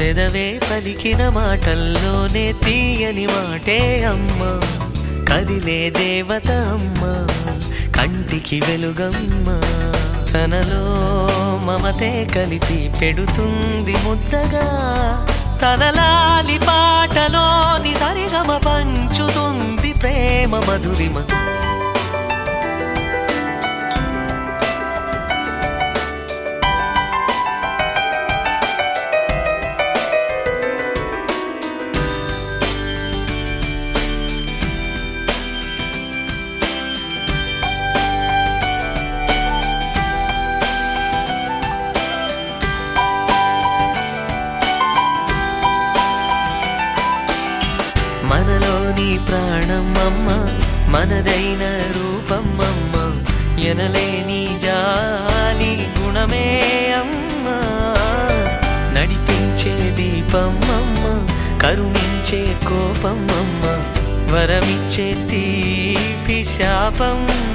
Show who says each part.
Speaker 1: పెదవే పలికిన మాటల్లోనే తీయని మాటే అమ్మ. కదిలే దేవత అమ్మ కంటికి వెలుగమ్మ. తనలో మమతే కలిపి పెడుతుంది ముద్దగా. తనలాలి పాటలోని సరిగమ పంచుతుంది ప్రేమ మధురిమ. నీ ప్రాణమ్మ మనదైన రూపం ఎనలేని జాలి గుణమే అమ్మ. నడిపించే దీపం కరుణించే కోపం వరమిచ్చే తీపి శాపమ్మ.